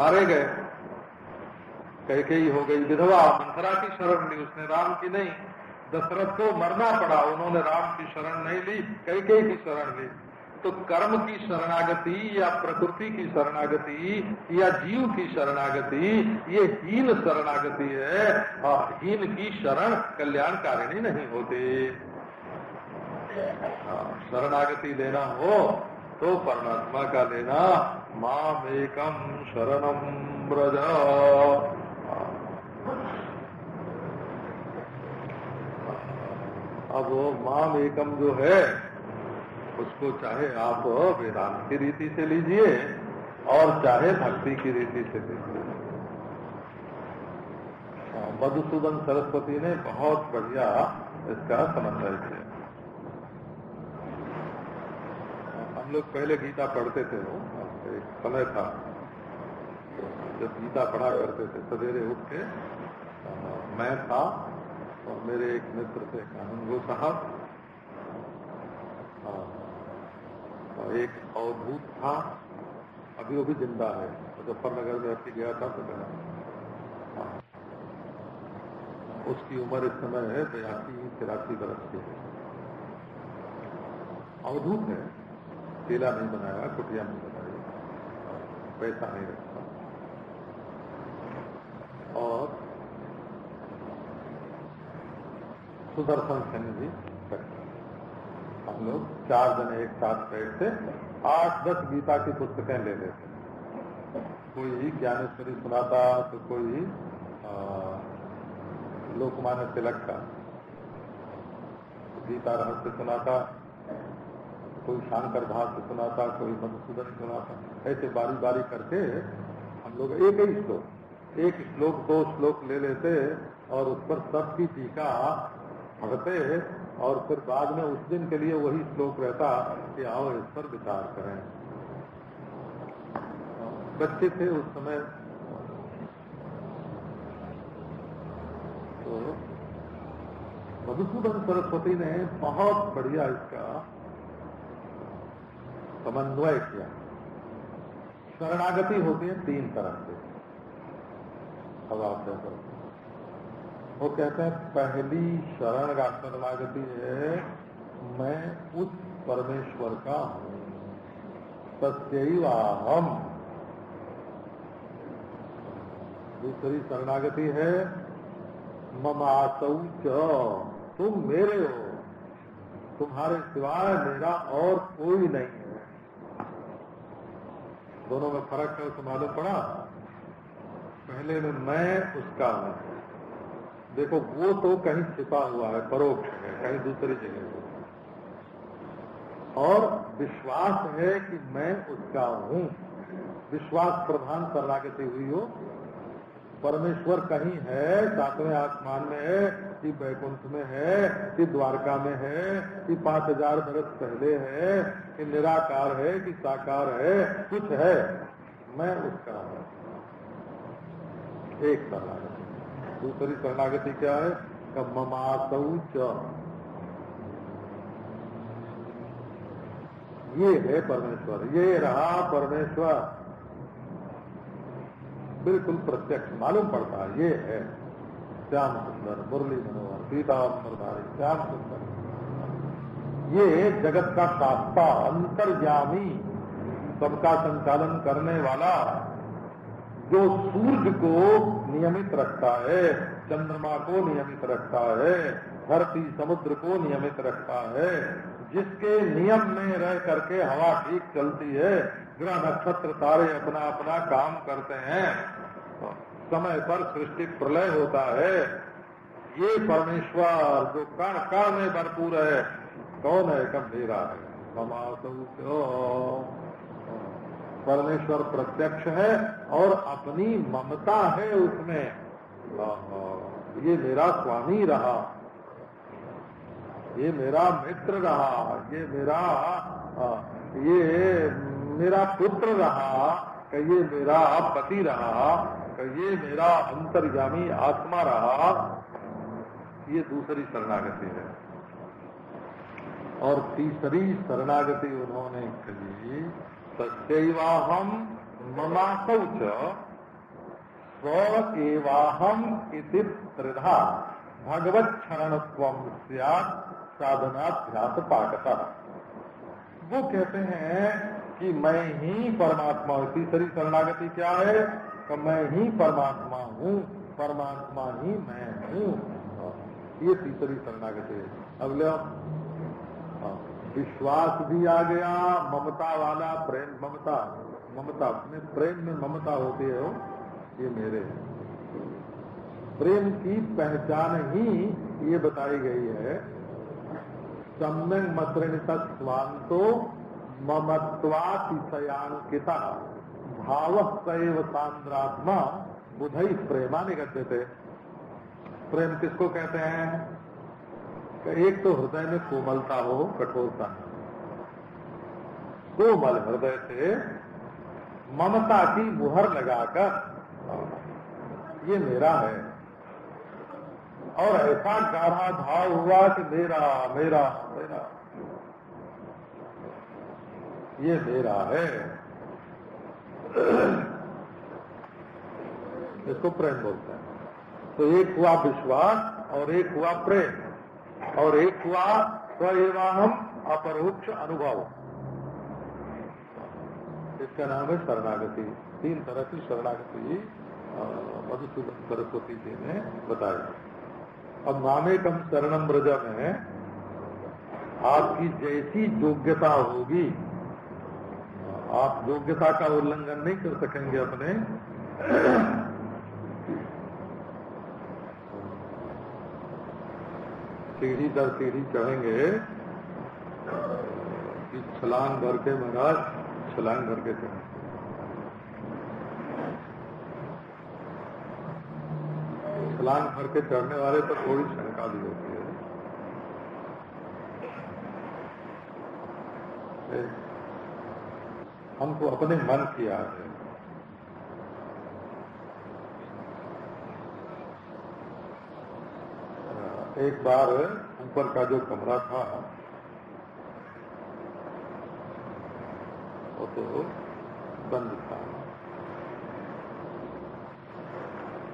मारे गए। कैकेयी हो गई विधवा। मंथरा की शरण ली उसने राम की नहीं। दशरथ को मरना पड़ा उन्होंने राम की शरण नहीं ली कैकेयी की शरण ली। तो कर्म की शरणागति या प्रकृति की शरणागति या जीव की शरणागति ये हीन शरणागति है और हीन की शरण कल्याणकारिणी नहीं होती। हाँ, शरणागति लेना हो तो परमात्मा का लेना। माम एकम शरणम ब्रज अब माम एकम जो है उसको चाहे आप वेदांत की रीति से लीजिए और चाहे भक्ति की रीति से लीजिए। हाँ, मधुसूदन सरस्वती ने बहुत बढ़िया इसका समन्वय किया। लोग पहले गीता पढ़ते थे वो एक समय था। जब गीता पढ़ा करते थे, सवेरे उठ के मैं था और मेरे एक मित्र थे कानून साहब। और एक अवधूत था, अभी वो भी ज़िंदा है। मुजफ्फरनगर में अभी गया था तो गया। उसकी उम्र इस समय है, बयासी, तिरासी बरस की है। अवधूत है। केला नहीं बनाया, कुटिया नहीं बनाई, पैसा नहीं रखा। और सुदर्शन सेन जी हम लोग चार जने एक साथ बैठते आठ दस गीता की पुस्तकें ले लेते। कोई ज्ञानेश्वरी सुनाता तो कोई लोकमान्य तिलक का। गीता रहस्य सुनाता कोई शांकर भाष्य सुनाता, कोई मधुसूदन सुनाता। ऐसे बारी बारी करके हम लोग एक ही श्लोक, एक श्लोक, दो श्लोक ले लेते और उस पर सबकी टीका पढ़ते और फिर बाद में उस दिन के लिए वही श्लोक रहता कि आओ इस पर विचार करें। बच्चे थे उस समय। तो मधुसूदन सरस्वती ने बहुत बढ़िया इसका समन्वय किया। शरणागति होती है तीन तरह से। अब आप देखो वो कहते हैं, पहली शरण का शरणागति है, मैं उस परमेश्वर का हूँ। हम दूसरी शरणागति है ममासौ तुम मेरे हो। तुम्हारे सिवाय मेरा और कोई नहीं है। दोनों में फ़र्क है उसे मालूम पड़ा? पहले में मैं उसका हूँ। देखो, वो तो कहीं छिपा हुआ है, परोक्ष है, कहीं दूसरी जगह है। और विश्वास है कि मैं उसका हूँ। विश्वास प्रधान शरणागति हुई हो। परमेश्वर कहीं है, सातवें आसमान में है कि बैकुंठ में है, कि द्वारका में है, कि पाँच हज़ार बरस पहले है, कि निराकार है, कि साकार है, कुछ है। मैं उसका हूँ एक शरणागति। दूसरी शरणागति क्या है? ममासौ ये है परमेश्वर, ये रहा परमेश्वर। बिल्कुल प्रत्यक्ष, मालूम पड़ता है, ये है। श्याम सुंदर मुरली मनोहर सीता धारी श्याम सुंदर ये जगत का शास्ता, अंतर्यामी, सबका संचालन करने वाला, जो सूर्य को नियमित रखता है, चंद्रमा को नियमित रखता है, धरती, समुद्र को नियमित रखता है, जिसके नियम में रह करके हवा ठीक चलती है, ग्रह नक्षत्र तारे अपना अपना काम करते हैं समय पर सृष्टि प्रलय होता है। ये परमेश्वर जो कण कण में भरपूर है, कौन है? गंभीरा है। परमेश्वर प्रत्यक्ष है और अपनी ममता है उसमें। ये मेरा स्वामी रहा। ये मेरा मित्र रहा। ये मेरा ये मेरा पुत्र रहा। ये मेरा पति रहा। कि ये मेरा अंतर्यामी आत्मा रहा, ये दूसरी शरणागति है। और तीसरी शरणागति उन्होंने कही तस्वाहम ममासौ स्व एवाहम इति त्रिधा, भगवत क्षरण साधनाभ्यास पाकता वो कहते हैं कि मैं ही परमात्मा, तीसरी शरणागति क्या है? कि मैं ही परमात्मा हूँ परमात्मा ही मैं हूँ। ये तीसरी शरणागति है। अब ले हाँ, विश्वास भी आ गया ममता वाला प्रेम ममता ममता में प्रेम में ममता होती है ये मेरे प्रेम की पहचान ही ये बताई गई है सम्यक मत्रणित स्वांतो ममत्वातिशयांकिता। भाव सैव सांद्रात्मा बुधई प्रेमा निकलते थे प्रेम किसको कहते हैं? एक तो हृदय में कोमलता हो, कठोरता। कोमल हृदय से ममता की मुहर लगाकर ये मेरा है। और ऐसा गाढ़ा भाव हुआ कि मेरा मेरा मेरा। ये मेरा है। इसको प्रेम बोलते हैं। तो एक हुआ विश्वास और एक हुआ प्रेम और एक हुआ स्वयवाहम अपरोक्ष अनुभव। इसका नाम है शरणागति। तीन तरह की शरणागति मधुसूदन सरस्वती जी ने बताया। अब नामेकम शरणम ब्रज में आपकी जैसी योग्यता होगी आप योग्यता का उल्लंघन नहीं कर सकेंगे अपने। सीढ़ी दर सीढ़ी चढ़ेंगे। कि छलांग भर के महाराज, छलांग भर के चढ़ेंगे। छलांग भर के चढ़ने वाले पर थोड़ी शंका भी होती है। हमको अपने मन की याद है। एक बार ऊपर का जो कमरा था, वो तो बंद था।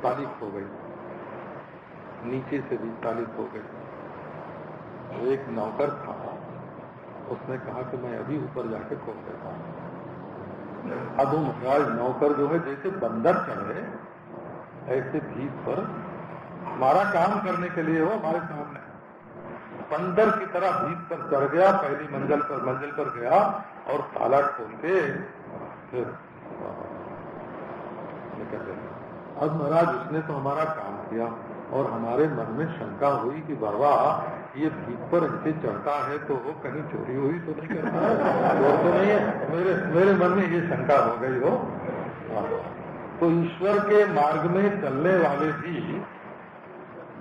तारीख हो गई। नीचे से भी चालित हो गई। एक नौकर था, उसने कहा कि मैं अभी ऊपर जाके खोल देता हूँ। अब महाराज नौकर जो है, जैसे बंदर चढ़े, ऐसे भीत पर हमारा काम करने के लिए वो हमारे सामने बंदर की तरह भीत पर चढ़ गया, पहली मंजिल पर मंजिल पर गया और ताला खोल के फिर अब महाराज उसने तो हमारा काम किया और हमारे मन में शंका हुई कि बाबा ये भीत पर ऐसे चढ़ता है तो वो कहीं चोरी हुई तो नहीं करता। और तो नहीं है। मेरे मेरे मन में ये शंका हो गई हो। तो ईश्वर के मार्ग में चलने वाले भी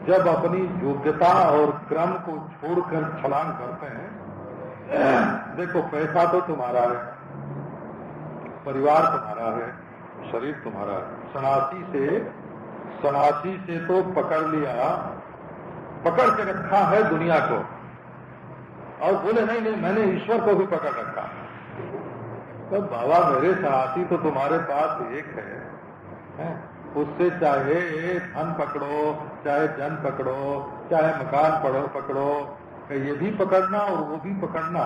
जब अपनी योग्यता और क्रम को छोड़कर छलांग करते हैं, देखो पैसा तो तुम्हारा है, परिवार तुम्हारा है, शरीर तुम्हारा है। सनाती से सनासी से तो पकड़ लिया पकड़ के रखा है दुनिया को। और बोले नहीं नहीं मैंने ईश्वर को भी पकड़ रखा तो बाबा मेरे सनासी तो तुम्हारे पास एक है, है? उससे चाहे धन पकड़ो चाहे जन पकड़ो चाहे मकान पढ़ो पकड़ो ये भी पकड़ना और वो भी पकड़ना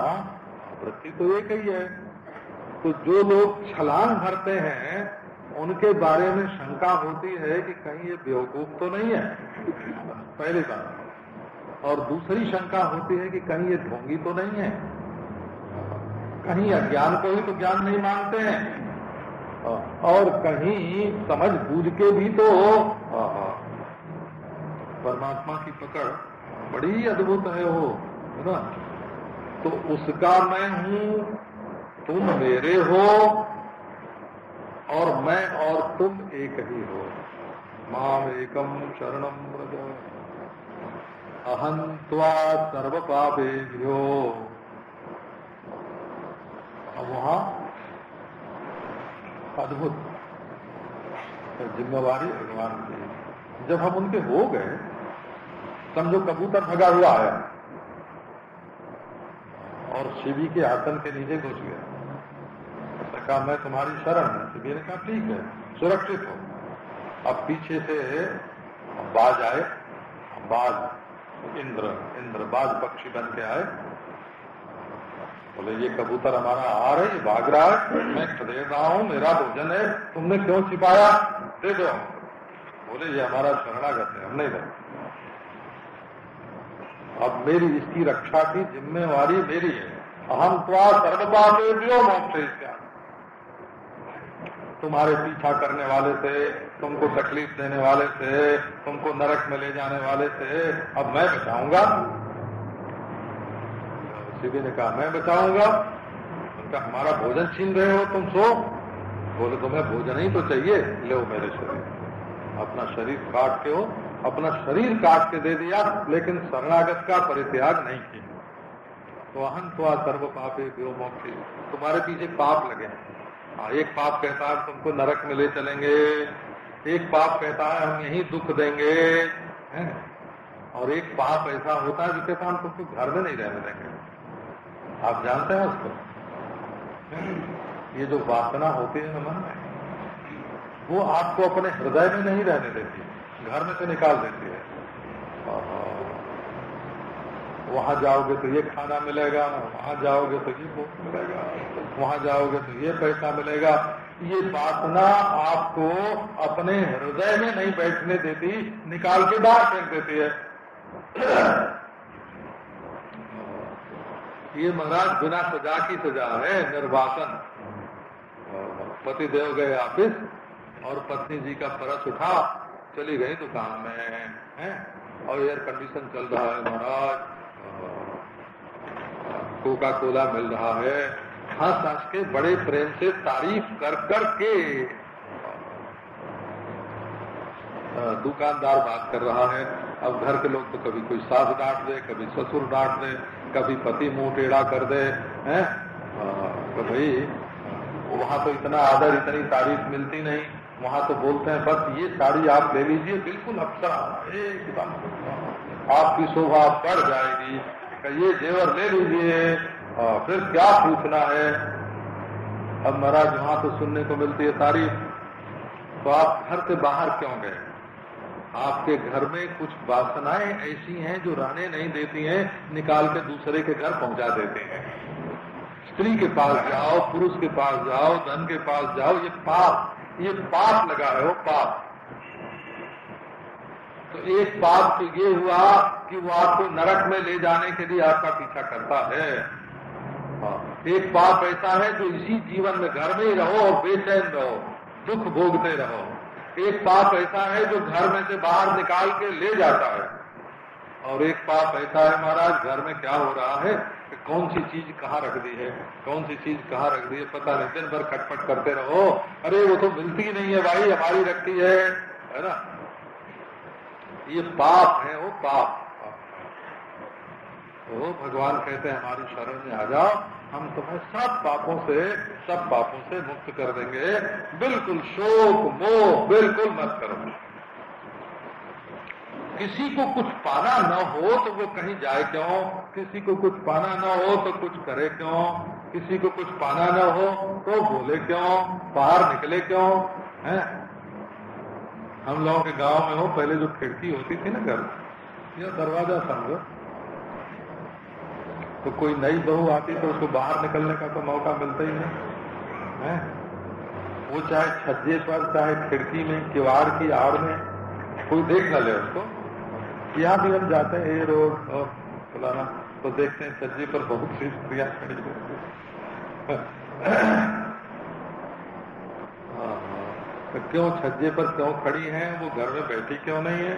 वृत्ति तो एक ही है। तो जो लोग छलांग भरते हैं उनके बारे में शंका होती है कि कहीं ये बेवकूफ़ तो नहीं है? पहली बात। और दूसरी शंका होती है कि कहीं ये ढोंगी तो नहीं है। कहीं अज्ञान को ही तो ज्ञान नहीं मानते हैं। और कहीं समझ बूझ के भी तो परमात्मा की पकड़ बड़ी अद्भुत है वो, है ना? तो उसका मैं हूँ, तुम मेरे हो, और मैं और तुम एक ही हो। माम एकम शरणम व्रज। अहं त्वा सर्व पापेभ्यो अद्भुत। जिम्मेवारी भगवान की। जब हम उनके हो गए समझो कबूतर भगा हुआ आया, और शिवी के आसन के नीचे घुस गया। कहा, मैं तुम्हारी शरण है। तो मैंने कहा, ठीक है, सुरक्षित हो। अब पीछे से बाज आए बाज इंद्र इंद्र बाज पक्षी बन के आए। बोले, ये कबूतर हमारा आ रहे, भाग रहा है। मैं दे रहा हूँ, मेरा भोजन है। तुमने क्यों छिपाया? दे दो बोले, ये हमारा शरणागत है, हम नहीं देंगे अब मेरी इसकी रक्षा की जिम्मेवारी मेरी है। अहम त्वा सर्वपापेभ्यो मोक्ष तुम्हारे पीछा करने वाले से, तुमको तकलीफ़ देने वाले से, तुमको नरक में ले जाने वाले से, अब मैं बचाऊँगा। शिवी ने कहा, मैं बचाऊँगा। उनका, हमारा भोजन छीन रहे हो तुम सो। बोले, तुम्हें भोजन ही तो चाहिए। ले मेरे शरीर। अपना शरीर काट के हो अपना शरीर काट के दे दिया, लेकिन शरणागत का परित्याग नहीं किया। तो अहन तो सर्व पापे व्यो मोक्षी। तुम्हारे पीछे पाप लगे हाँ। एक पाप कहता है, तुमको नरक में ले चलेंगे। एक पाप कहता है, हम यही दुख देंगे। है? और एक पाप ऐसा होता है जिसके हम तुमको घर में नहीं रहने देंगे। आप जानते हैं उसको? ये जो वासना होती है मन में, वो आपको अपने हृदय में नहीं रहने देती, घर में से निकाल देती है। वहाँ जाओगे तो ये खाना मिलेगा, वहाँ जाओगे तो ये भूख मिलेगा, वहाँ जाओगे तो ये पैसा मिलेगा। ये वासना आपको अपने हृदय में नहीं बैठने देती, निकाल के बाहर फेंक देती है। ये महाराज बिना सजा की सजा है, निर्वासन। पति देव गए ऑफ़िस और पत्नी जी का परस उठा, चली गई दुकान में, है? और एयर कंडीशन चल रहा है महाराज। कोका कोला मिल रहा है। हंस हंस के बड़े प्रेम से तारीफ़ कर कर के दुकानदार बात कर रहा है। अब घर के लोग तो कभी कोई सास डांट दे, कभी ससुर डांट दे, कभी पति मुँह टेढ़ा कर दे, हैं? तो भाई, वहाँ तो इतना आदर, इतनी तारीफ़ मिलती नहीं। वहाँ तो बोलते हैं, बस ये साड़ी आप ले लीजिए, बिल्कुल अप्सरा एकदम आपकी शोभा बढ़ जाएगी। ये जेवर ले लीजिए फिर क्या पूछना है? अब महाराज, वहाँ तो सुनने को मिलती है तारीफ़ तो आप घर से बाहर क्यों गए? आपके घर में कुछ वासनाएँ ऐसी हैं जो रहने नहीं देती हैं, निकाल के दूसरे के घर पहुँचा देते हैं। स्त्री के पास जाओ, पुरुष के पास जाओ, धन के पास जाओ, ये पाप ये पाप लगा है वो पाप। तो एक पाप तो ये हुआ कि वो आपको नरक में ले जाने के लिए आपका पीछा करता है। हाँ, एक पाप ऐसा है जो इसी जीवन में घर में ही रहो और बेचैन रहो दुख भोगते रहो। एक पाप ऐसा है जो घर में से बाहर निकाल के ले जाता है। और एक पाप ऐसा है महाराज घर में क्या हो रहा है कि कौन सी चीज़ कहाँ रख दी है? कौन सी चीज़ कहाँ रख दी है? पता नहीं दिन भर खटपट करते रहो। अरे वो तो मिलती नहीं है भाई हमारी रखती है है ना? ये पाप है, वो पाप। तो भगवान कहते हैं, हमारी शरण में आ जाओ। हम तुम्हें सब पापों से, सब पापों से मुक्त कर देंगे। बिल्कुल शोक, मोह, बिल्कुल मत करो। किसी को कुछ पाना न हो तो वो कहीं जाए क्यों? किसी को कुछ पाना न हो तो कुछ करे क्यों? किसी को कुछ पाना न हो तो बोले क्यों? बाहर निकले क्यों? है? हम लोगों के गाँव में हो पहले जो खिड़की होती थी ना घर या दरवाज़ा समझो तो कोई नई बहू आती तो उसको बाहर निकलने का तो मौका मिलता ही नहीं है? वो चाहे छज्जे पर चाहे खिड़की में किवाड़ की आड़ में कोई देख न ले उसको। यहाँ भी हम जाते हैं ए रोड और फलाना। तो देखते हैं छज्जे पर बहुत सी स्त्रियाँ खड़ी हाँ, हाँ। तो क्यों छज्जे पर क्यों खड़ी हैं? वो घर में बैठी क्यों नहीं है?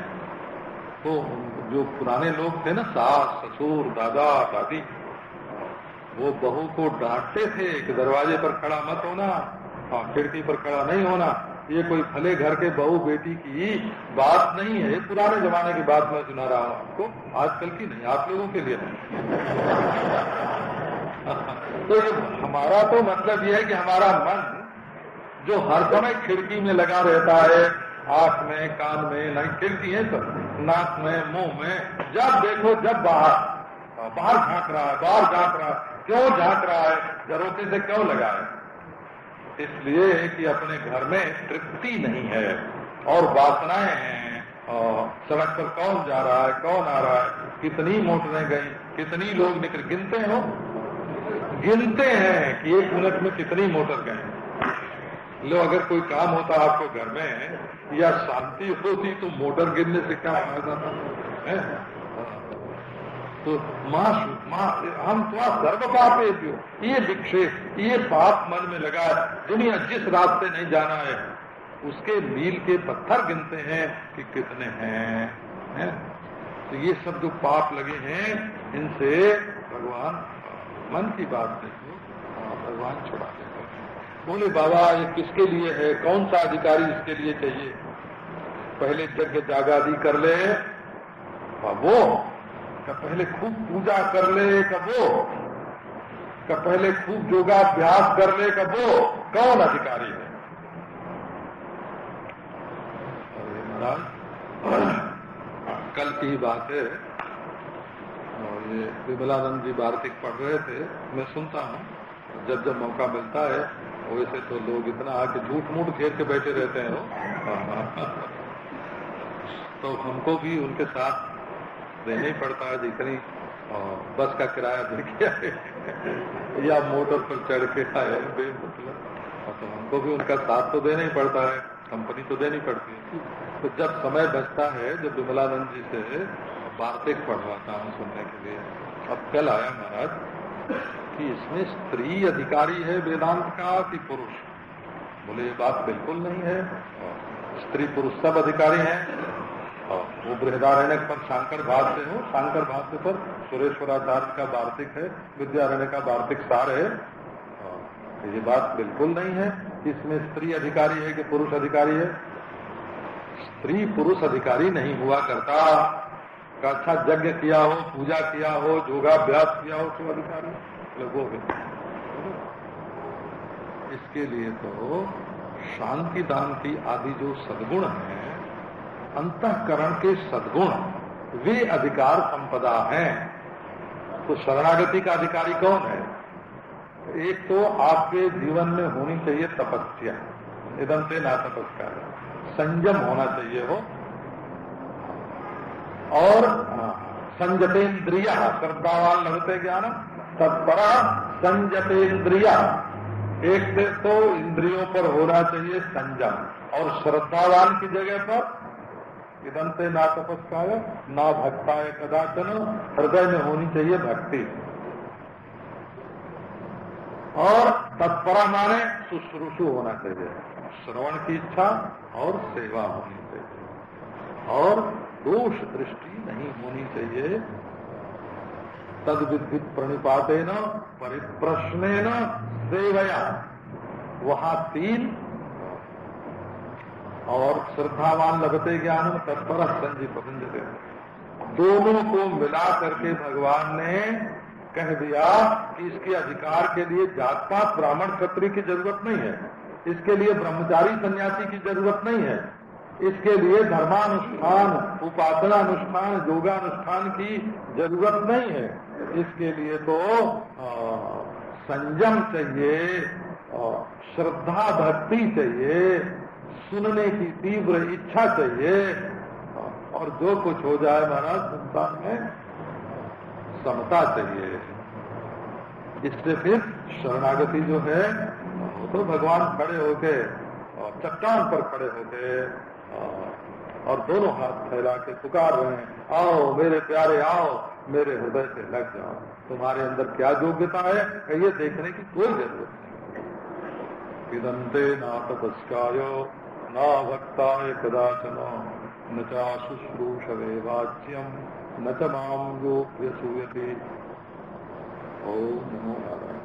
तो जो पुराने लोग थे ना, सास, ससुर, दादा, दादी, वो बहू को डांटते थे कि दरवाजे पर खड़ा मत होना हाँ खिड़की पर खड़ा नहीं होना। ये कोई भले घर के बहू बेटी की बात नहीं है। पुराने जमाने की बात मैं सुना रहा हूँ आपको, आजकल की नहीं, आप लोगों के लिए। तो ये हमारा तो मतलब ये है कि हमारा मन जो हर समय खिड़की में लगा रहता है आँख में, कान में, नहीं, खिड़की है सब। नाक में, मुँह में, जब देखो, जब बाहर। बाहर झाँक रहा है, बाहर झाँक रहा है। क्यों झाँक रहा है? जरूरती से क्यों लगा है? इसलिए कि अपने घर में तृप्ति नहीं है और वासनाएँ हैं। सड़क पर कौन जा रहा है, कौन आ रहा है? कितनी मोटरें गई, कितनी लोग निकल, गिनते हो? गिनते हैं कि एक मिनट में कितनी मोटर गए लो अगर कोई काम होता आपको घर में या शांति होती तो मोटर गिनने से क्या फ़ायदा था? तो माँ माँ हम तो सर्व पाप ये विक्षेप ये पाप मन में लगा है। दुनिया जिस रास्ते नहीं जाना है उसके मील के पत्थर गिनते हैं कि कितने हैं। है? तो ये सब जो पाप लगे हैं इनसे भगवान मन की बात देखो हाँ, भगवान छुड़ा। हैं बोले, बाबा, ये किसके लिए है? कौन सा अधिकारी इसके लिए चाहिए? पहले यज्ञ जागादी कर ले वो का पहले खूब पूजा कर ले कब? वो का पहले खूब योगाभ्यास कर ले कब? वो कौन अधिकारी है? अरे महाराज, कल की बात है। और ये विमलानंद जी वार्तिक पढ़ रहे थे, मैं सुनता हूँ। जब जब मौका मिलता है, वैसे तो लोग इतना आके झूठ मूठ घेर के बैठे रहते हैं तो हमको भी उनके साथ देना ही पड़ता है, जितनी बस का किराया दे के या मोटर पर चढ़ के आए, बेमतलब। तो हमको भी उनका साथ तो देना ही पड़ता है, कंपनी तो देनी पड़ती है। तो जब समय बचता है, जब विमलानंद जी से वार्तिक पढ़वाता हूँ सुनने के लिए, अब कल आया महाराज। कि इसमें स्त्री अधिकारी है वेदांत का, कि पुरुष? बोले, ये बात बिल्कुल नहीं है। स्त्री पुरुष सब अधिकारी हैं। वो बृहदारण्य पर शांकर भाष्य हो। शांकर भाष्य पर सुरेश्वराचार्य का वार्तिक है, विद्यारण्य का वार्तिक सार है। ये बात बिल्कुल नहीं है इसमें स्त्री अधिकारी है कि पुरुष अधिकारी है। स्त्री पुरुष अधिकारी नहीं हुआ करता। का अच्छा यज्ञ किया हो, पूजा किया हो, योगाभ्यास किया हो तो अधिकारी लोगों इसके लिए तो शांति की आदि जो सदगुण है, अंतकरण के सदगुण, वे अधिकार संपदा हैं। तो शरणागति का अधिकारी कौन है? एक तो आपके जीवन में होनी चाहिए तपस्या इदम से ना तपस्कार। संयम होना चाहिए हो। और संजतेन्द्रिया श्रद्धावान लगते ज्ञान तत्परा संजतेन्द्रिया एक तो इंद्रियों पर होना चाहिए संयम। और श्रद्धावान की जगह पर इदंते ना तपस्काय, ना भक्ताय कदाचन, हृदय में होनी चाहिए भक्ति। और तत्परा माने शुश्रूषु होना चाहिए। श्रवण की इच्छा और सेवा होनी चाहिए। और दोष दृष्टि नहीं होनी चाहिए। तद विद्युत प्रणिपाते न परिप्रश्न न सेवया। वहाँ तीन, और श्रद्धावान लगते ज्ञान तत्पर संजी पतंजलि दोनों को मिला करके भगवान ने कह दिया कि इसके अधिकार के लिए जात पात ब्राह्मण क्षत्रिय की ज़रूरत नहीं है। इसके लिए ब्रह्मचारी सन्यासी की ज़रूरत नहीं है। इसके लिए धर्मानुष्ठान उपासना अनुष्ठान योगानुष्ठान की ज़रूरत नहीं है। इसके लिए तो संयम चाहिए श्रद्धा भक्ति चाहिए, सुनने की तीव्र इच्छा चाहिए और जो कुछ हो जाए महाराज संसार में समता चाहिए। इससे फिर शरणागति जो है तो भगवान खड़े होके, और चट्टान पर खड़े होके और दोनों हाथ फैला के पुकार रहे हैं। आओ, मेरे प्यारे, आओ, मेरे हृदय से लग जाओ। तुम्हारे अंदर क्या योग्यता है ये देखने की कोई ज़रूरत नहीं। इदंते ना तपस्कायो न भक्ताय कदाचन, न चाशुश्रूषवे वाच्यम न च योग्य सूयते ओम नमो नारायण।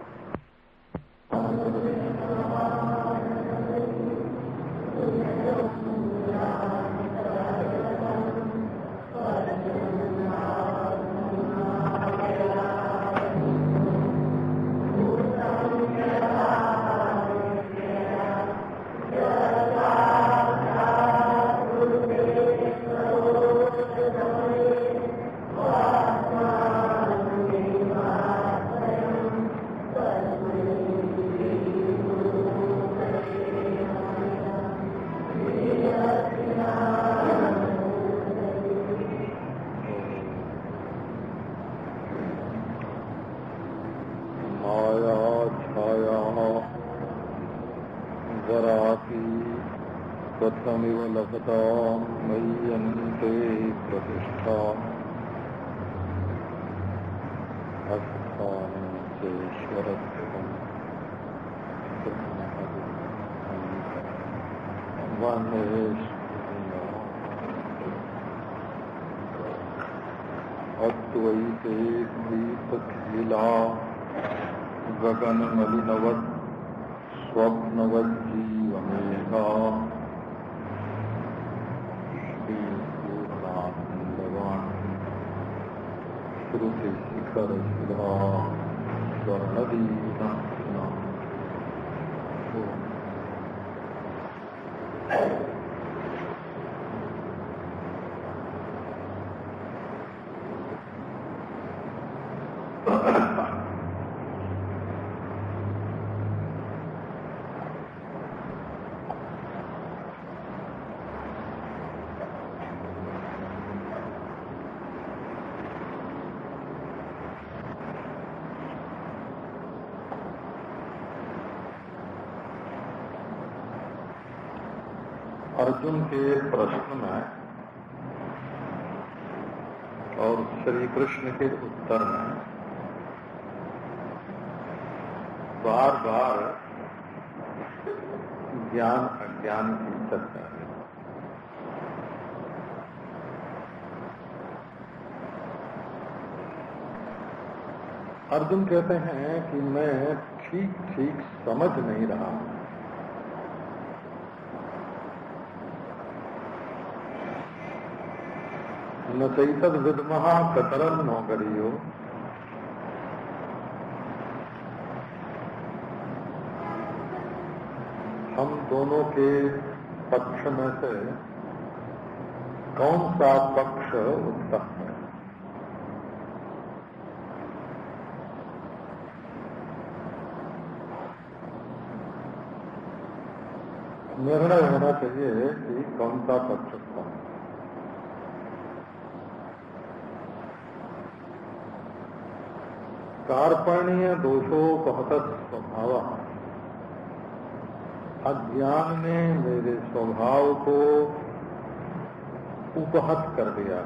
अद्वैते दीपखिला गगनमलिनवत् अर्जुन के प्रश्न में और श्री कृष्ण के उत्तर में बार बार ज्ञान, अज्ञान की चर्चा है। अर्जुन कहते हैं कि मैं ठीक ठीक समझ नहीं रहा हूँ। न चैतद विदमहा कतरन नो करियो हम दोनों के पक्ष में से कौन सा पक्ष उत्तम है? निर्णय होना चाहिए कि कौन सा पक्ष उत्तम है। कार्पण्य दोषोपहत स्वभाव। अज्ञान ने मेरे स्वभाव को उपहत कर दिया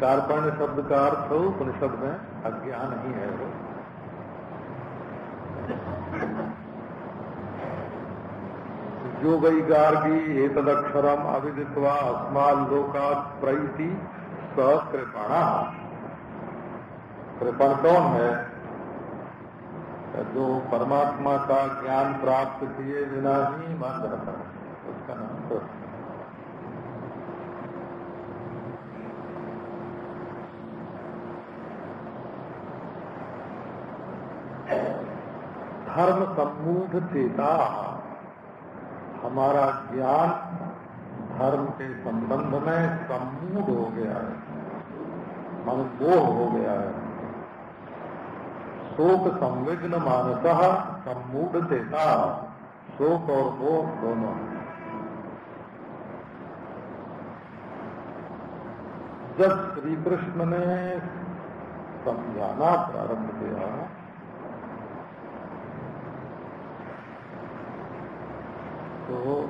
कार्पण्य शब्द का अर्थ उपनिषद में अज्ञान ही है वो। जो वही गार्गी तदक्षरम अविदित्वा अस्माल लोका प्रैति सकृपाणा कृपण कौन है? जो परमात्मा का ज्ञान प्राप्त किए बिना ही मान रहता है। उसका नाम कृष्ण धर्म सम्मूढ़ चेता, हमारा ज्ञान धर्म के संबंध में सम्मूढ़ हो गया है। मन मोह हो गया है। शोक संविघ्न मानस सम्मूढ़ शोक और मोह दोनों जब श्री कृष्ण ने समझाना प्रारंभ किया तो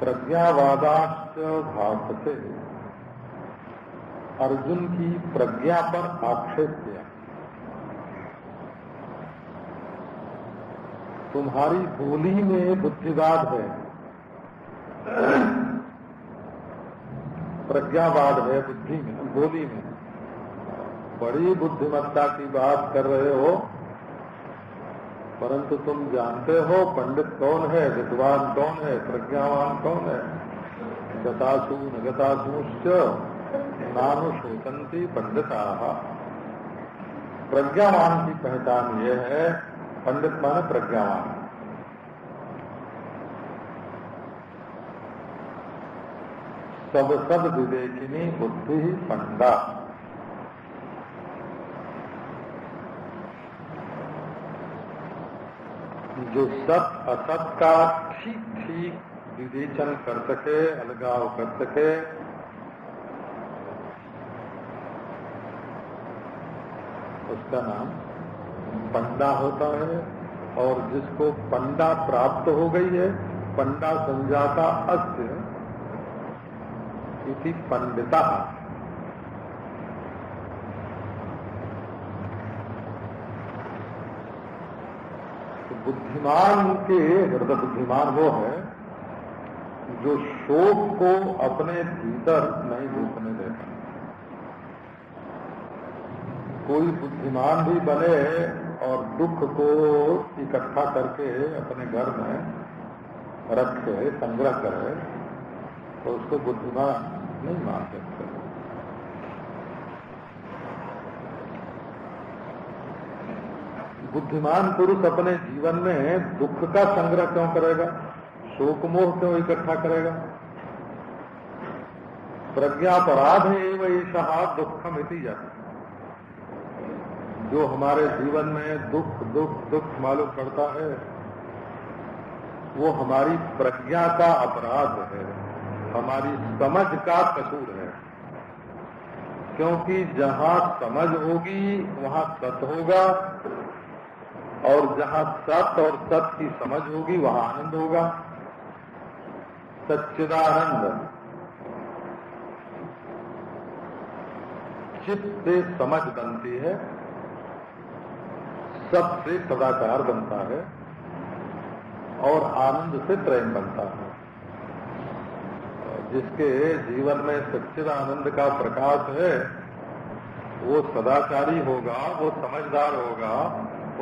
प्रज्ञावादाश्च भाषते अर्जुन की प्रज्ञा पर आक्षेप किया तुम्हारी बोली में बुद्धिवाद है। प्रज्ञावाद है बुद्धि में, बोली में। बड़ी बुद्धिमत्ता की बात कर रहे हो। परंतु तुम जानते हो, पंडित कौन है, विद्वान कौन है, प्रज्ञावान कौन है? गतासु नगतासुश्च नानु शोचंती पंडिता। प्रज्ञावान की पहचान यह है पंडित माने प्रज्ञावान। सब सब विवेकिनी बुद्धि ही पंडा। जो सत असत का ठीक ठीक विवेचन कर सके, अलगाव कर सके, उसका नाम पंडा होता है और जिसको पंडा प्राप्त हो गई है, पंडा संजाता अस्य इति पंडिता। तो बुद्धिमान के हृदय बुद्धिमान वो है जो शोक को अपने भीतर नहीं घुसने देता। कोई बुद्धिमान भी बने और दुख को इकट्ठा करके अपने घर में रखे, संग्रह करे तो उसको बुद्धिमान नहीं मान सकते। बुद्धिमान पुरुष अपने जीवन में दुख का संग्रह क्यों करेगा? शोक मोह क्यों इकट्ठा करेगा? प्रज्ञापराध एवं ऐसा दुखम इति जो हमारे जीवन में दुख दुख दुख मालूम पड़ता है, वो हमारी प्रज्ञा का अपराध है। हमारी समझ का कसूर है। क्योंकि जहाँ समझ होगी, वहाँ सत होगा, और जहाँ सत और सत की समझ होगी, वहाँ आनंद होगा। सच्चिदानंद। चित्त से समझ बनती है। सबसे सदाचार बनता है और आनंद से प्रेम बनता है। जिसके जीवन में सच्चिद आनंद का प्रकाश है, वो सदाचारी होगा, वो समझदार होगा,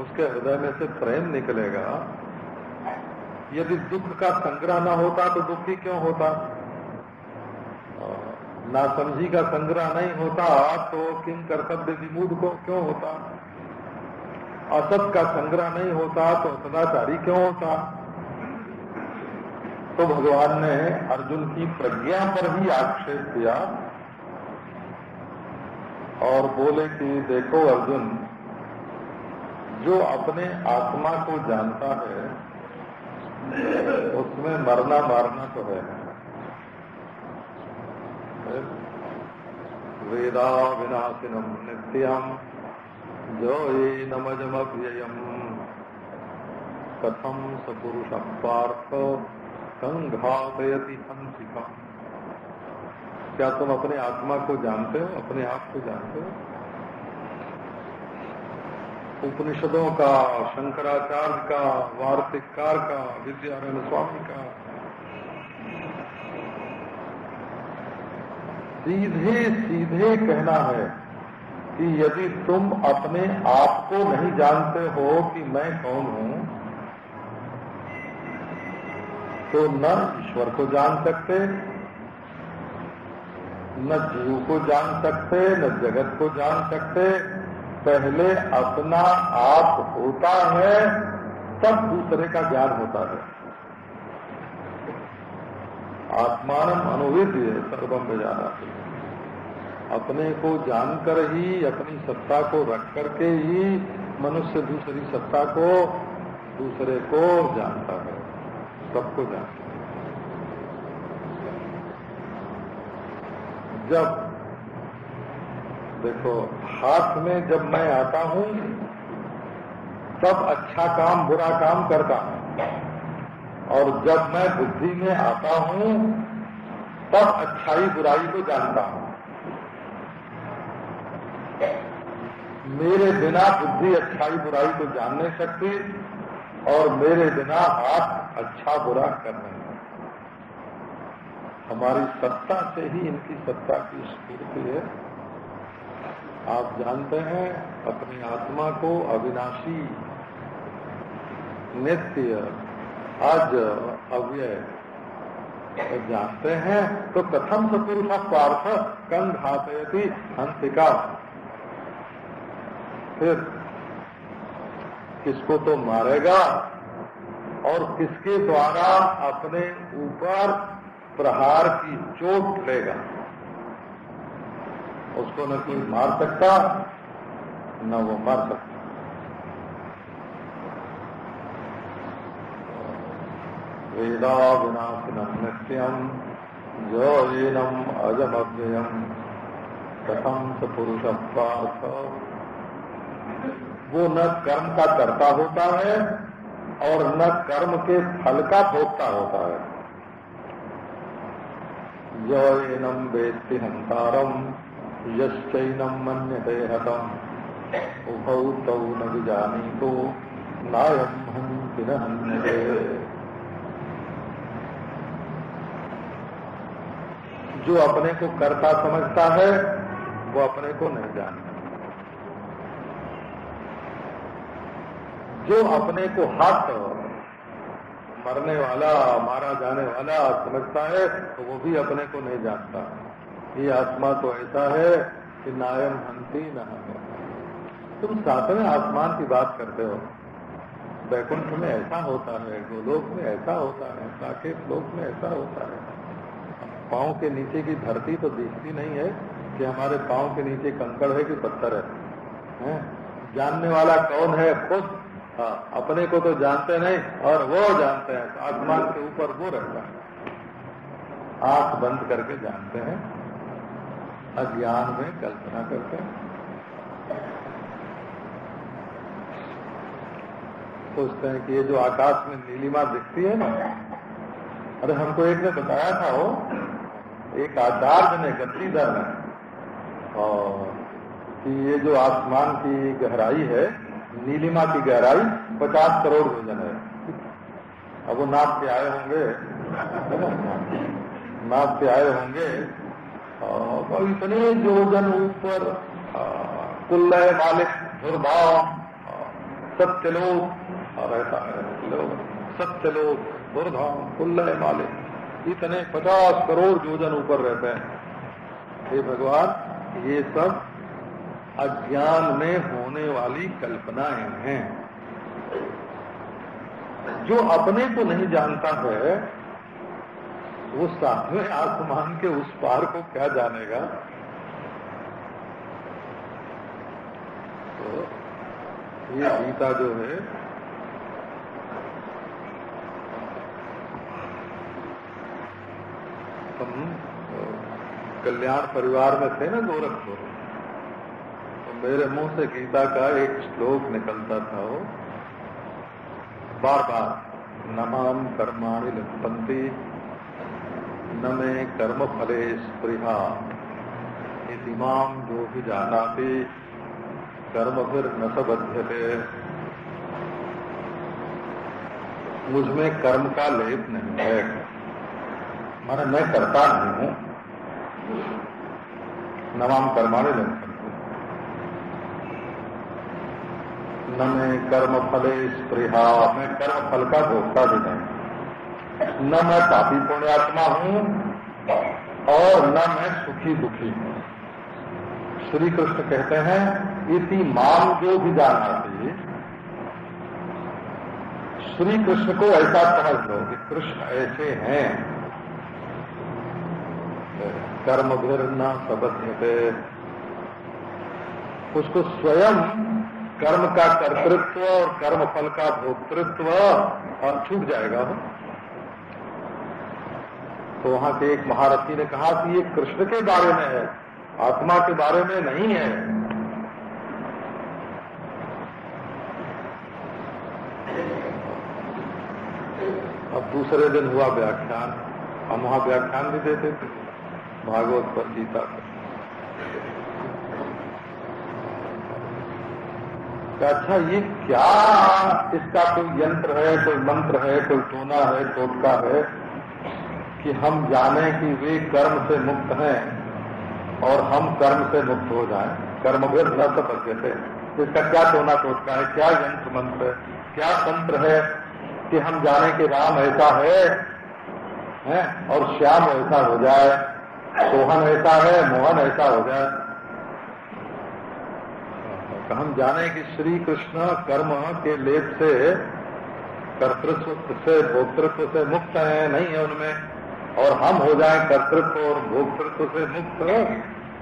उसके हृदय में से प्रेम निकलेगा। यदि दुख का संग्रह न होता तो दुखी क्यों होता? नासमझी का संग्रह नहीं होता तो किम कर्तव्य विमूढ़ को क्यों होता? असत का संग्रह नहीं होता तो सदाचारी क्यों होता? तो भगवान ने अर्जुन की प्रज्ञा पर ही आक्षेप किया और बोले कि देखो अर्जुन, जो अपने आत्मा को जानता है, उसमें मरना मारना तो है। वेदा विनाशिनम नित्यम जो ये नमजमव्ययम। कथम सपुरुष पार्थ संघातयति हंसिका क्या तुम अपने आत्मा को जानते हो? अपने आप को जानते हो? उपनिषदों का, शंकराचार्य का, वार्तिककार का, विद्यारायण स्वामी का। सीधे सीधे कहना है कि यदि तुम अपने आप को नहीं जानते हो कि मैं कौन हूँ तो न ईश्वर को जान सकते, न जीव को जान सकते, न जगत को जान सकते। पहले अपना आप होता है, तब दूसरे का ज्ञान होता है। आत्मान अनुविद्य सर्वम में जाना चाहिए अपने को जानकर ही, अपनी सत्ता को रख करके ही मनुष्य दूसरी सत्ता को, दूसरे को जानता है। सबको जानता है। जब, देखो, हाथ में जब मैं आता हूँ, तब अच्छा काम, बुरा काम करता हूँ। और जब मैं बुद्धि में आता हूँ, तब अच्छाई, बुराई को जानता हूँ। मेरे बिना बुद्धि अच्छाई बुराई को जान नहीं सकती और मेरे बिना हाथ अच्छा बुरा कर नहीं हमारी सत्ता से ही इनकी सत्ता की स्फूर्ति है। आप जानते हैं, अपनी आत्मा को अविनाशी, नित्य आज अव्यय जानते हैं तो कथम सपुरुष पार्थ कंध हाथयती हंसिका फिर किसको तो मारेगा और किसके द्वारा अपने ऊपर प्रहार की चोट लेगा? उसको न कोई मार सकता, न वो मर सकता। वेदा विनाशिनम नित्यम जयनम अजम अव्ययम कथम स पुरुष पार्थ? वो न कर्म का कर्ता होता है और न कर्म के फल का भोक्ता होता है। यनम वेत्ति हंतारम, यश्चैनम मन्यते हतम उभौ तौ न विजानी तो नायम हंति न जो अपने को कर्ता समझता है, वो अपने को नहीं जानता। जो अपने को हाथ मरने वाला मारा जाने वाला समझता है तो वो भी अपने को नहीं जानता। ये आत्मा तो ऐसा है कि नायम हँसी न तुम सातवें आसमान की बात करते हो। वैकुंठ में ऐसा होता है गोलोक में ऐसा होता है साकेत लोक में ऐसा होता है। पाँव के नीचे की धरती तो दिखती नहीं है कि हमारे पाँव के नीचे कंकड़ है कि पत्थर है, है? जानने वाला कौन है? खुद हाँ, अपने को तो जानते नहीं और वो जानते हैं आसमान के ऊपर वो रहता है। आँख बंद करके जानते हैं अज्ञान में कल्पना करते हैं। सोचते हैं कि ये जो आकाश में नीलिमा दिखती है ना अरे हमको एक ने बताया था वो एक आचार्य ने गतिधर ने और कि ये जो आसमान की गहराई है नीलिमा की गहराई पचास करोड़ योजन है। अब वो नाप के आए होंगे। नाप के आए होंगे। और इतने योजन ऊपर कुल्ल मालिक, दुर्भाव सत्य लोग और ऐसा लोग, सत्य लोग दुर्धाम कुल्लय मालिक, इतने पचास करोड़ योजन ऊपर रहते हैं। हे भगवान, ये सब अज्ञान में होने वाली कल्पनाएँ हैं। जो अपने को नहीं जानता है, वो सातवें आसमान के उस पार को क्या जानेगा? तो ये गीता जो है, हम कल्याण परिवार में थे ना, गोरखपुर। मेरे मुँह से गीता का एक श्लोक निकलता था वो। बार बार नमाम कर्माणि लिपंती न मे कर्म फले स्पृहा इमाम जो भी जानाती, कर्म फिर न सबध्यते। मुझमें कर्म का लेप नहीं है। माना मैं करता नहीं हूँ। नमाम कर्माणि लिपंती न मैं कर्म फले स्प्रिहा मैं कर्म फल का भोगता भी नहीं। न मैं पापी पुण्यात्मा हूँ और न मैं सुखी दुखी हूँ। श्री कृष्ण कहते हैं, इसी मान जो भी जाना चाहिए श्री कृष्ण को ऐसा समझ लो कि कृष्ण ऐसे हैं। कर्म भीर न सबद्ध उसको स्वयं कर्म का कर्तृत्व और कर्म फल का भोक्तृत्व, और छूट जाएगा तो वहाँ के एक महारथी ने कहा कि ये कृष्ण के बारे में है, आत्मा के बारे में नहीं है। अब दूसरे दिन हुआ व्याख्यान, हम वहाँ व्याख्यान भी देते थे, भागवत पर गीता पर अच्छा ये क्या? इसका कोई यंत्र है कोई मंत्र है कोई टोना है टोटका है कि हम जाने कि वे कर्म से मुक्त हैं और हम कर्म से मुक्त हो जाएँ। कर्म भी न थे इसका क्या टोना टोटका है? क्या यंत्र मंत्र है? क्या तंत्र है कि हम जाने कि राम ऐसा है, है और श्याम ऐसा हो जाए सोहन ऐसा है मोहन ऐसा हो जाए? तो हम जाने कि श्री कृष्ण कर्म के लेप से, कर्तृत्व से, भोक्तृत्व से मुक्त है, नहीं है उनमें। और हम हो जाएँ कर्तृत्व और भोक्तृत्व से मुक्त।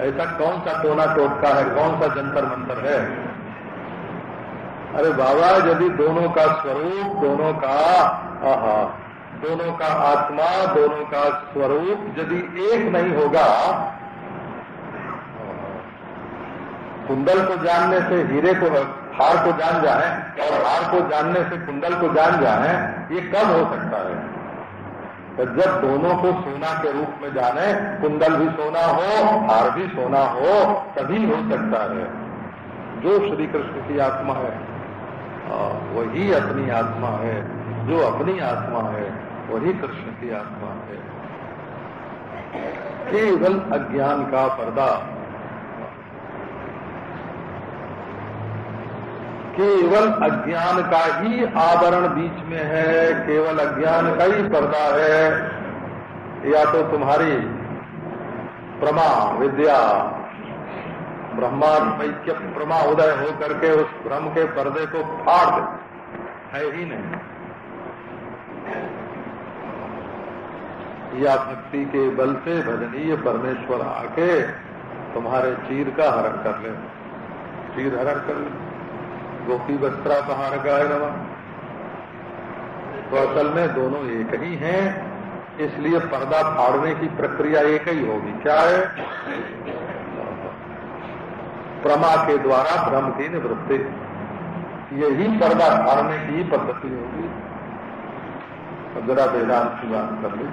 ऐसा कौन सा टोना टोटका है? कौन सा जंतर मंतर है? अरे बाबा, यदि दोनों का स्वरूप, दोनों का, आहा, दोनों का आत्मा, दोनों का स्वरूप यदि एक नहीं होगा कुंडल को जानने से हीरे को, हार को जान जाए और हार को जानने से कुंडल को जान जाए, ये कब हो सकता है? तो जब दोनों को सोना के रूप में जाने, कुंडल भी सोना हो, हार भी सोना हो, तभी हो सकता है। जो श्री कृष्ण की आत्मा है वही अपनी आत्मा है। जो अपनी आत्मा है, वही कृष्ण की आत्मा है। केवल अज्ञान का पर्दा केवल अज्ञान का ही आवरण बीच में है, केवल अज्ञान का ही पर्दा है। या तो तुम्हारी प्रमा, विद्या ब्रह्मात्मैक्य प्रमा उदय हो करके उस भ्रम के पर्दे को फाड़ दे। है ही नहीं। या भक्ति के बल से भजनीय परमेश्वर आके तुम्हारे चीर का हरण कर ले। चीर हरण कर ले। गोपी वस्त्रा का है नमा। तो असल में दोनों एक ही हैं, इसलिए पर्दा फाड़ने की प्रक्रिया एक ही होगी। क्या है? प्रमा के द्वारा भ्रम की निवृत्ति। यही पर्दा फाड़ने की पद्धति होगी। जरा वेदांत की बात कर ली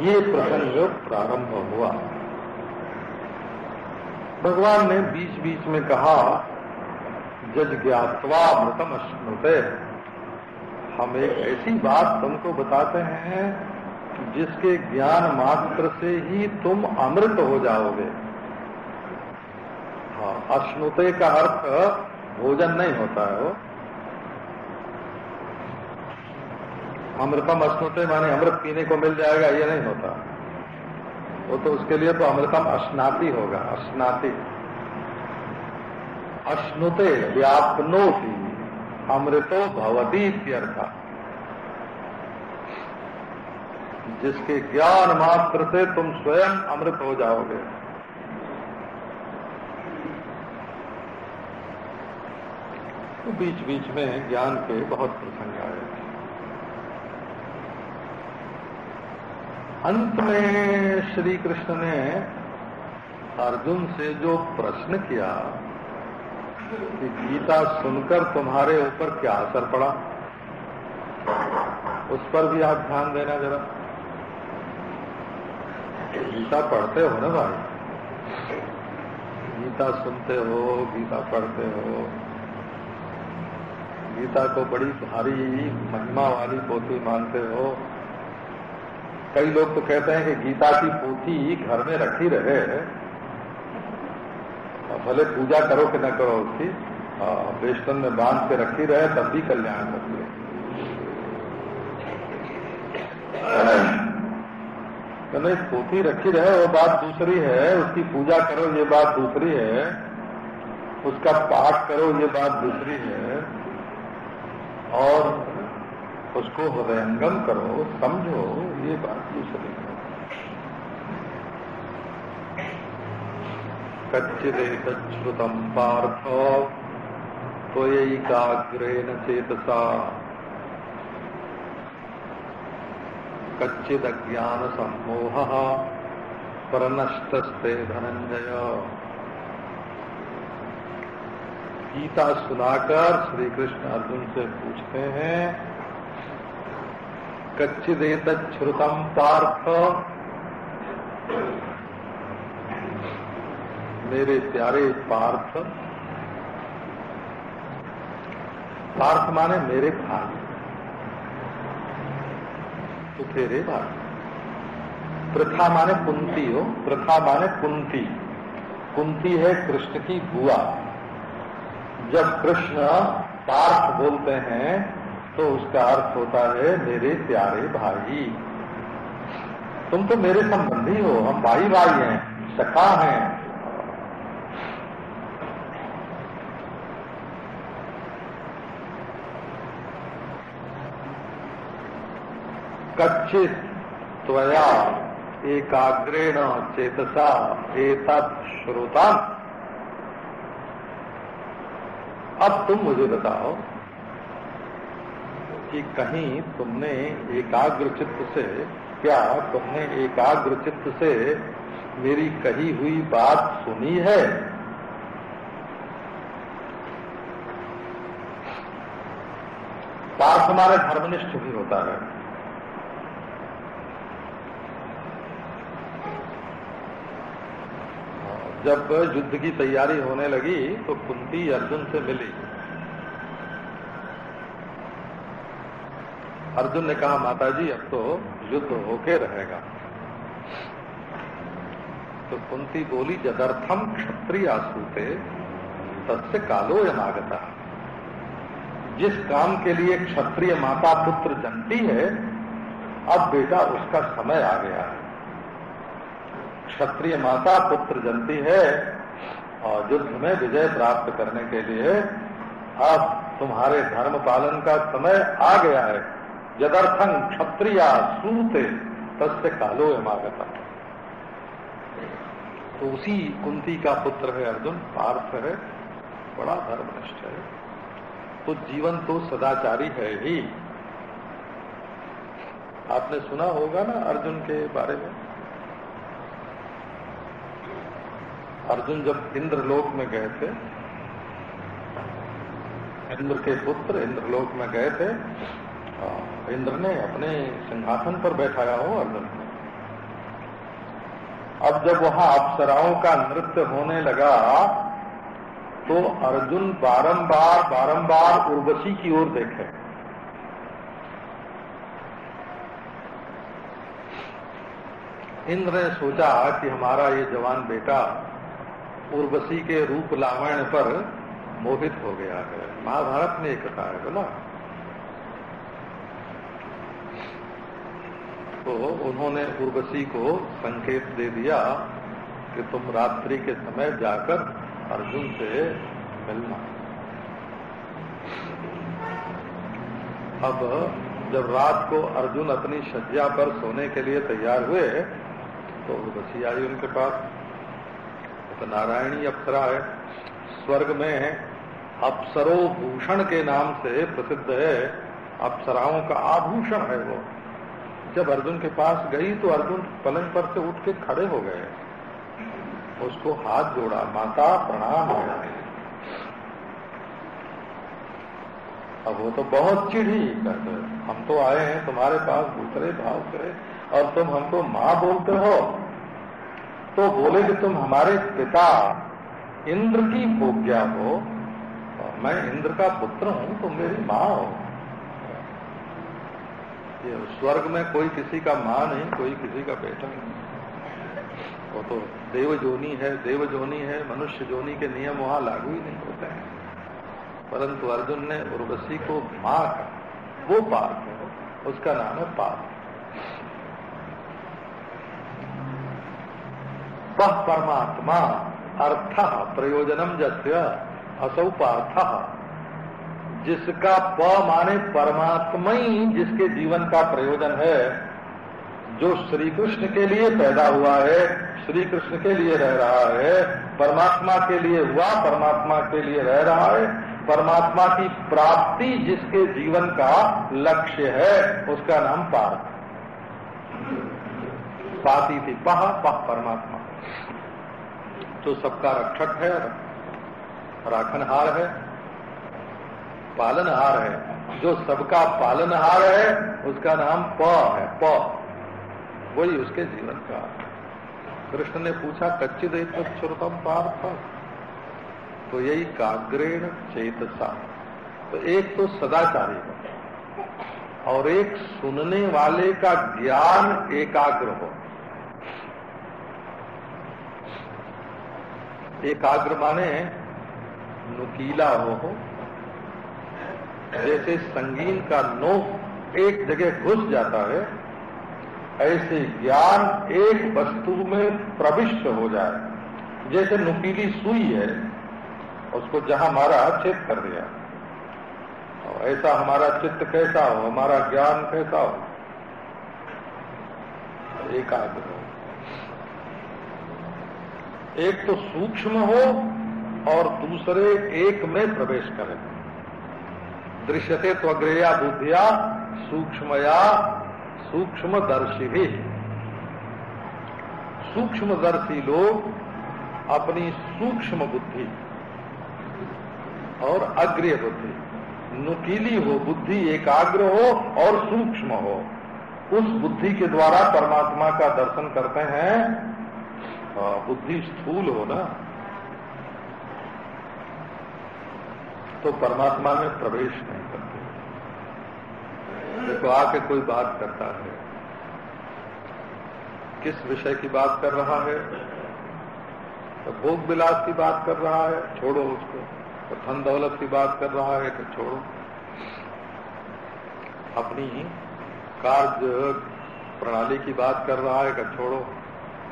ये प्रसंग प्रारंभ हुआ। भगवान ने बीच बीच में कहा, जज ज्ञातवा मृतम अश्नुते। हम एक ऐसी बात तुमको बताते हैं जिसके ज्ञान मात्र से ही तुम अमृत हो जाओगे। हाँ अश्नुते का अर्थ भोजन नहीं होता है वो। अमृतम अश्नुते माने अमृत पीने को मिल जाएगा, ये नहीं होता। वो तो उसके लिए तो अमृतम अश्नाति होगा, अश्नाति। अश्नुते व्यापनोति, अमृतो भवती अर्थ जिसके ज्ञान मात्र से तुम स्वयं अमृत हो जाओगे। तो बीच बीच में ज्ञान के बहुत प्रसंग आए। अंत में श्री कृष्ण ने अर्जुन से जो प्रश्न किया कि गीता सुनकर तुम्हारे ऊपर क्या असर पड़ा? उस पर भी आप ध्यान देना जरा। गीता पढ़ते हो ना भाई? गीता सुनते हो, गीता पढ़ते हो। गीता को बड़ी भारी महिमा वाली पोथी मानते हो। कई लोग तो कहते हैं कि गीता की पोथी घर में रखी रहे। भले पूजा करो कि न करो उसकी। बेस्टन में बाँध के रखी रहे, तब भी कल्याण करती तो नहीं, पोथी रखी रहे, वो बात दूसरी है। उसकी पूजा करो, ये बात दूसरी है। उसका पाठ करो, ये बात दूसरी है। और उसको हृदयंगम करो, समझो, ये बात दूसरी कच्चिदेतश्रुतम पार्थ तो न चेतसा। कच्चिद ज्ञान सम्मोह परनष्टस्ते धनंजय गीता सुनाकर श्री कृष्ण अर्जुन से पूछते हैं कच्चिदेत श्रुतम पार्थ। मेरे प्यारे पार्थ। पार्थ माने मेरे भाई तो तेरे भाई प्रथा माने कुंती हो। प्रथा माने कुंती। कुंती है कृष्ण की बुआ। जब कृष्ण पार्थ बोलते हैं तो उसका अर्थ होता है, मेरे प्यारे भाई, तुम तो मेरे संबंधी हो, हम भाई भाई हैं, सखा हैं। कच्चित त्वया एकाग्रेण चेतसा एतत् श्रोता अब तुम मुझे बताओ कि कहीं तुमने एकाग्र चित्त से, क्या तुमने एकाग्र चित्त से मेरी कही हुई बात सुनी है? पार्थ हमारे धर्मनिष्ठ भी होता है। जब युद्ध की तैयारी होने लगी तो कुंती अर्जुन से मिली। अर्जुन ने कहा, माताजी, अब तो युद्ध होके रहेगा। तो कुंती बोली, जदर्थम क्षत्रिय आसूते तत्से कालो यमागता जिस काम के लिए क्षत्रिय माता पुत्र जनती है, अब बेटा उसका समय आ गया है। क्षत्रिय माता पुत्र जनती है और युद्ध में विजय प्राप्त करने के लिए अब तुम्हारे धर्म पालन का समय आ गया है। यदर्थन क्षत्रिया सूते, तस्य कालो यमागता तो उसी कुंती का पुत्र है अर्जुन, पार्थ है, बड़ा धर्मनिष्ठ है। तो जीवन तो सदाचारी है ही। आपने सुना होगा ना अर्जुन के बारे में? अर्जुन जब इंद्रलोक में गए थे, इंद्र के पुत्र इंद्रलोक में गए थे इंद्र ने अपने सिंहासन पर बैठाया हो अर्जुन। को अब जब वहाँ अप्सराओं का नृत्य होने लगा तो अर्जुन बारंबार बारंबार उर्वशी की ओर देखे। इंद्र ने सोचा कि हमारा ये जवान बेटा उर्वशी के रूप लावण पर मोहित हो गया है। महाभारत में एक कथा है, बोला। तो उन्होंने उर्वशी को संकेत दे दिया कि तुम रात्रि के समय जाकर अर्जुन से मिलना। अब जब रात को अर्जुन अपनी शज्या पर सोने के लिए तैयार हुए तो उर्वशी आई उनके पास। तो नारायणी अप्सरा है। स्वर्ग में अप्सरो भूषण के नाम से प्रसिद्ध है। अप्सराओं का आभूषण है वो। जब अर्जुन के पास गई तो अर्जुन पलंग पर से उठ के खड़े हो गए। उसको हाथ जोड़ा, माता, प्रणाम हो। अब वो तो बहुत चिढ़ी कहते हम तो आए हैं, तुम्हारे पास दूसरे भाव से। और तुम हमको माँ बोलते हो? तो बोले कि तुम हमारे पिता इंद्र की भोग्या हो। मैं इंद्र का पुत्र हूँ, तुम मेरी माँ हो। स्वर्ग में कोई किसी का माँ नहीं, कोई किसी का बेटा नहीं। वो तो देव जोनी है देव जोनी है मनुष्य जोनी के नियम वहाँ लागू ही नहीं होते हैं। परंतु अर्जुन ने उर्वशी को माँ का वो पार्थ है, उसका नाम है वह परमात्मा अर्थ प्रयोजनम जस्य असौ पार्थ। जिसका प माने परमात्मा ही जिसके जीवन का प्रयोजन है, जो श्री कृष्ण के लिए पैदा हुआ है श्री कृष्ण के लिए रह रहा है, परमात्मा के लिए हुआ, परमात्मा के लिए रह रहा है, परमात्मा की प्राप्ति जिसके जीवन का लक्ष्य है, उसका नाम पार्थ। पाती थी पह पह परमात्मा। जो सबका रक्षक है, राखनहार है पालनहार है। जो सबका पालनहार है, उसका नाम प है, प। वही उसके जीवन का। कृष्ण ने पूछा कच्चित श्रुतम पार्थ। तो यही काग्रेण चेतसा। तो एक तो सदाचारी हो। और एक सुनने वाले का ज्ञान एकाग्र हो। एकाग्र माने नुकीला हो। जैसे संगीन का नोक एक जगह घुस जाता है, ऐसे ज्ञान एक वस्तु में प्रविष्ट हो जाए। जैसे नुकीली सुई है, उसको जहाँ मारा छेद कर दिया। ऐसा हमारा चित्त कैसा हो, हमारा ज्ञान कैसा हो? एकाग्र हो। एक तो सूक्ष्म हो और दूसरे एक में प्रवेश करे। दृश्यते तो अग्रेया बुद्धिया, सूक्ष्मया सूक्ष्मदर्शी भी सूक्ष्मदर्शी लोग अपनी सूक्ष्म बुद्धि और अग्रिय बुद्धि। नुकीली हो बुद्धि, एकाग्र हो और सूक्ष्म हो। उस बुद्धि के द्वारा परमात्मा का दर्शन करते हैं, बुद्धि स्थूल हो ना। तो परमात्मा में प्रवेश नहीं करते। देखो, आके कोई बात करता है। किस विषय की बात कर रहा है? तो भोग विलास की बात कर रहा है, छोड़ो उसको। तो धन दौलत की बात कर रहा है कि छोड़ो। अपनी कार्य प्रणाली की बात कर रहा है कि छोड़ो।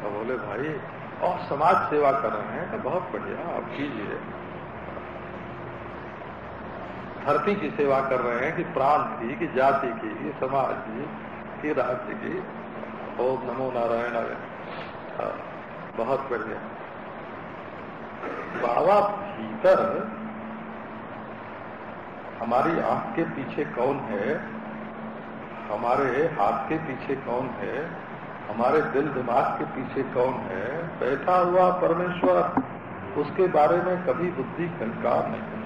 तो बोले, भाई, और समाज सेवा कर रहे हैं तो बहुत बढ़िया, आप कीजिए। धरती की सेवा कर रहे हैं कि प्रांत की कि जाति की समाज की कि राज्य की। ओम नमो नारायण हाँ, बहुत बढ़िया। बाबा भीतर हमारी आँख के पीछे कौन है? हमारे हाथ के पीछे कौन है? हमारे दिल दिमाग के पीछे कौन है? बैठा हुआ परमेश्वर उसके बारे में कभी बुद्धि कंकार नहीं।